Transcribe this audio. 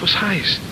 Was heißt?